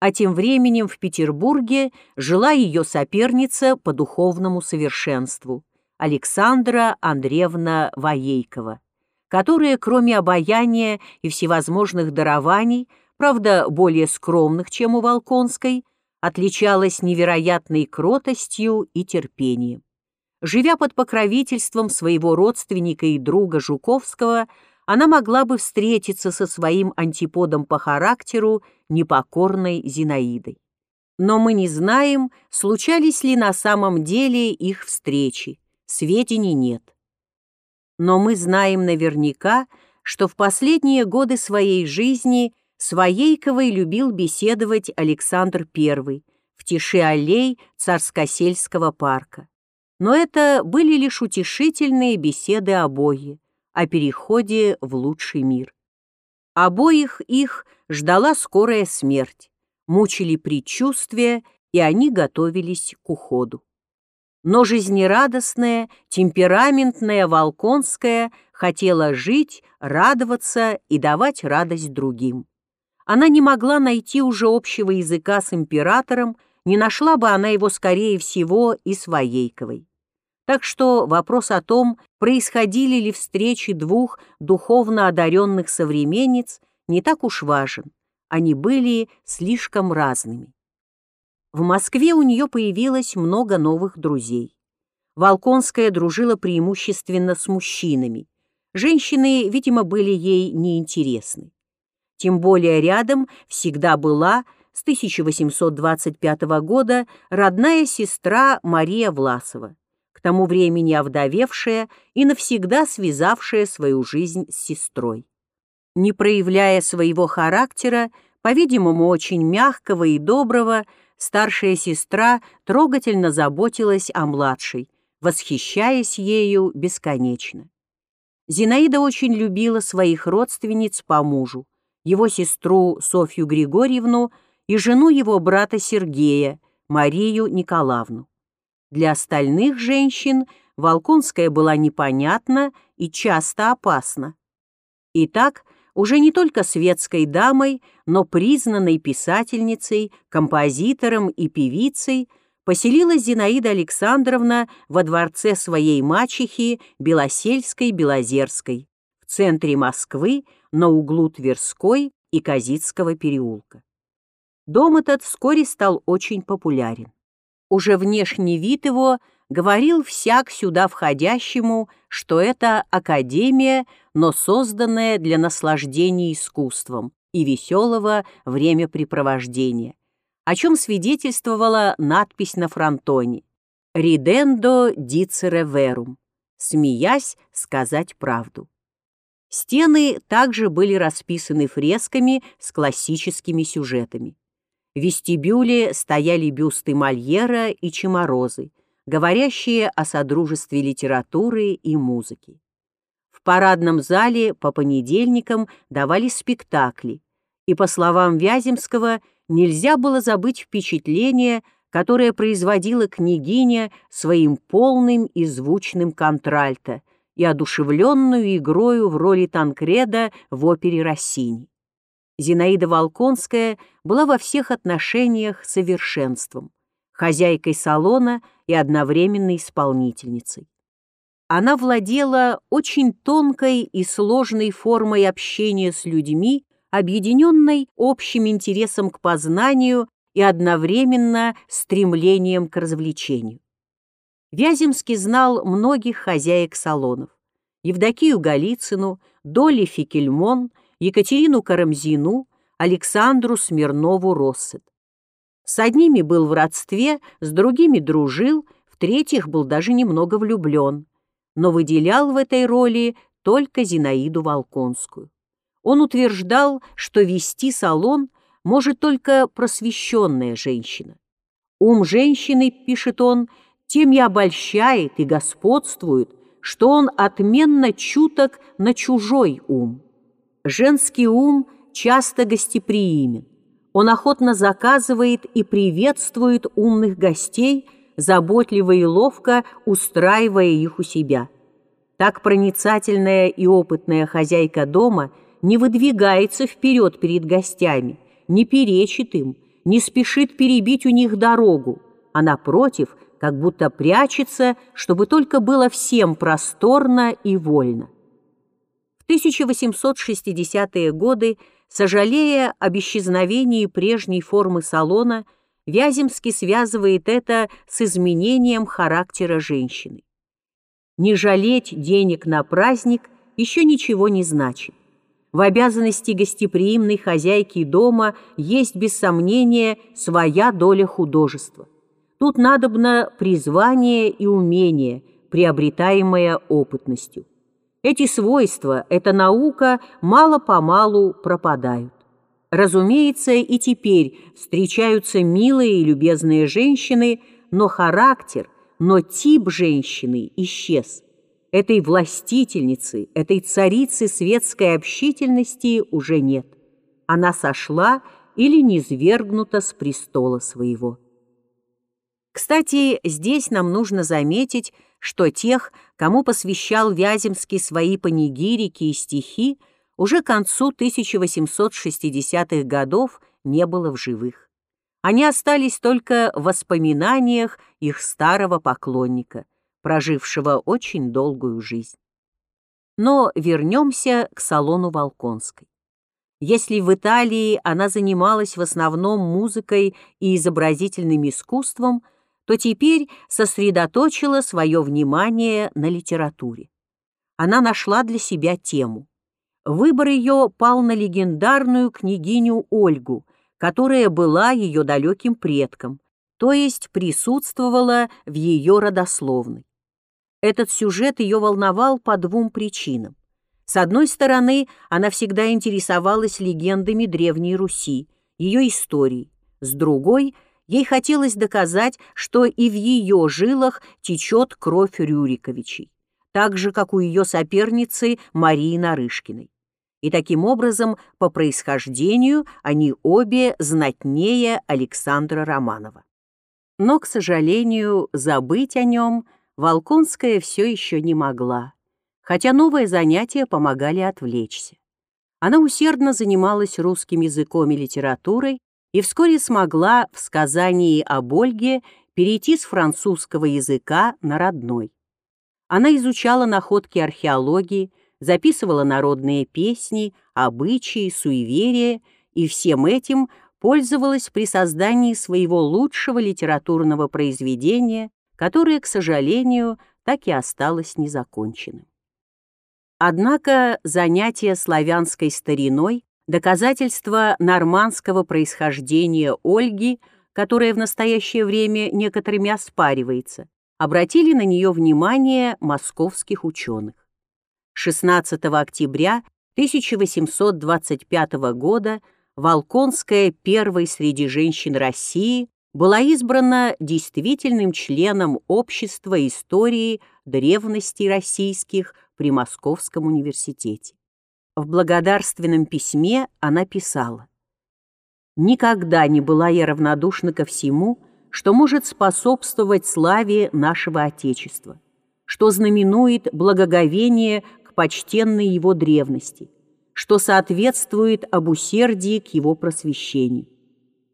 А тем временем в Петербурге жила ее соперница по духовному совершенству Александра Андреевна Воейкова, которая, кроме обаяния и всевозможных дарований, правда, более скромных, чем у Волконской, отличалась невероятной кротостью и терпением. Живя под покровительством своего родственника и друга Жуковского, она могла бы встретиться со своим антиподом по характеру непокорной Зинаидой. Но мы не знаем, случались ли на самом деле их встречи, сведений нет. Но мы знаем наверняка, что в последние годы своей жизни с Воейковой любил беседовать Александр I в тиши аллей Царскосельского парка. Но это были лишь утешительные беседы обои о переходе в лучший мир. Обоих их ждала скорая смерть, мучили предчувствия, и они готовились к уходу. Но жизнерадостная, темпераментная Волконская хотела жить, радоваться и давать радость другим. Она не могла найти уже общего языка с императором, не нашла бы она его, скорее всего, и с Воейковой. Так что вопрос о том, происходили ли встречи двух духовно одаренных современниц, не так уж важен. Они были слишком разными. В Москве у нее появилось много новых друзей. Волконская дружила преимущественно с мужчинами. Женщины, видимо, были ей неинтересны. Тем более рядом всегда была с 1825 года родная сестра Мария Власова к тому времени овдовевшая и навсегда связавшая свою жизнь с сестрой. Не проявляя своего характера, по-видимому, очень мягкого и доброго, старшая сестра трогательно заботилась о младшей, восхищаясь ею бесконечно. Зинаида очень любила своих родственниц по мужу, его сестру Софью Григорьевну и жену его брата Сергея, Марию Николаевну. Для остальных женщин Волконская была непонятна и часто опасна. Итак, уже не только светской дамой, но признанной писательницей, композитором и певицей поселилась Зинаида Александровна во дворце своей мачехи Белосельской-Белозерской в центре Москвы на углу Тверской и Казицкого переулка. Дом этот вскоре стал очень популярен. Уже внешний вид его говорил всяк сюда входящему, что это академия, но созданная для наслаждения искусством и веселого времяпрепровождения, о чем свидетельствовала надпись на фронтоне «Ридендо дицере верум» — смеясь сказать правду. Стены также были расписаны фресками с классическими сюжетами. В вестибюле стояли бюсты Мольера и Чеморозы, говорящие о содружестве литературы и музыки. В парадном зале по понедельникам давали спектакли, и, по словам Вяземского, нельзя было забыть впечатление, которое производила княгиня своим полным и звучным контральто и одушевленную игрою в роли Танкреда в опере Россини. Зинаида Волконская была во всех отношениях совершенством, хозяйкой салона и одновременно исполнительницей. Она владела очень тонкой и сложной формой общения с людьми, объединенной общим интересом к познанию и одновременно стремлением к развлечению. Вяземский знал многих хозяек салонов. Евдокию Голицыну, Доли Фикельмон, Екатерину Карамзину, Александру Смирнову-Россет. С одними был в родстве, с другими дружил, в третьих был даже немного влюблен, но выделял в этой роли только Зинаиду Волконскую. Он утверждал, что вести салон может только просвещенная женщина. Ум женщины, пишет он, тем и обольщает и господствует, что он отменно чуток на чужой ум. Женский ум часто гостеприимен. Он охотно заказывает и приветствует умных гостей, заботливо и ловко устраивая их у себя. Так проницательная и опытная хозяйка дома не выдвигается вперед перед гостями, не перечит им, не спешит перебить у них дорогу, а напротив, как будто прячется, чтобы только было всем просторно и вольно. В 1860-е годы, сожалея об исчезновении прежней формы салона, Вяземский связывает это с изменением характера женщины. Не жалеть денег на праздник еще ничего не значит. В обязанности гостеприимной хозяйки дома есть, без сомнения, своя доля художества. Тут надобно призвание и умение, приобретаемое опытностью. Эти свойства, эта наука мало-помалу пропадают. Разумеется, и теперь встречаются милые и любезные женщины, но характер, но тип женщины исчез. Этой властительницы, этой царицы светской общительности уже нет. Она сошла или низвергнута с престола своего. Кстати, здесь нам нужно заметить, что тех, кому посвящал Вяземский свои панигирики и стихи, уже к концу 1860-х годов не было в живых. Они остались только в воспоминаниях их старого поклонника, прожившего очень долгую жизнь. Но вернемся к салону Волконской. Если в Италии она занималась в основном музыкой и изобразительным искусством, то теперь сосредоточила свое внимание на литературе. Она нашла для себя тему. Выбор ее пал на легендарную княгиню Ольгу, которая была ее далеким предком, то есть присутствовала в ее родословной. Этот сюжет ее волновал по двум причинам. С одной стороны, она всегда интересовалась легендами Древней Руси, ее историей. С другой, ей хотелось доказать, что и в ее жилах течет кровь Рюриковичей, так же, как у ее соперницы Марии Нарышкиной. И таким образом, по происхождению, они обе знатнее Александра Романова. Но, к сожалению, забыть о нем – Волконская все еще не могла, хотя новые занятия помогали отвлечься. Она усердно занималась русским языком и литературой и вскоре смогла в сказании об Ольге перейти с французского языка на родной. Она изучала находки археологии, записывала народные песни, обычаи, суеверия и всем этим пользовалась при создании своего лучшего литературного произведения которое, к сожалению, так и осталось незаконченным. Однако занятие славянской стариной, доказательство нормандского происхождения Ольги, которое в настоящее время некоторыми оспаривается, обратили на нее внимание московских ученых. 16 октября 1825 года Волконская, первой среди женщин России, была избрана действительным членом Общества истории древностей российских при Московском университете. В благодарственном письме она писала «Никогда не была я равнодушна ко всему, что может способствовать славе нашего Отечества, что знаменует благоговение к почтенной его древности, что соответствует об усердии к его просвещению.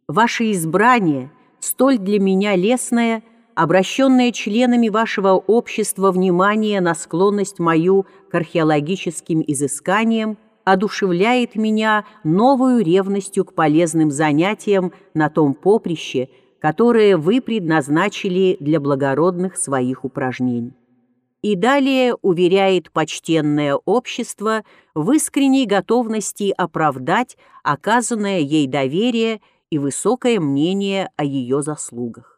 Ваше избрание – столь для меня лестное, обращенное членами вашего общества внимание на склонность мою к археологическим изысканиям, одушевляет меня новую ревностью к полезным занятиям на том поприще, которое вы предназначили для благородных своих упражнений. И далее уверяет почтенное общество в искренней готовности оправдать оказанное ей доверие и высокое мнение о ее заслугах.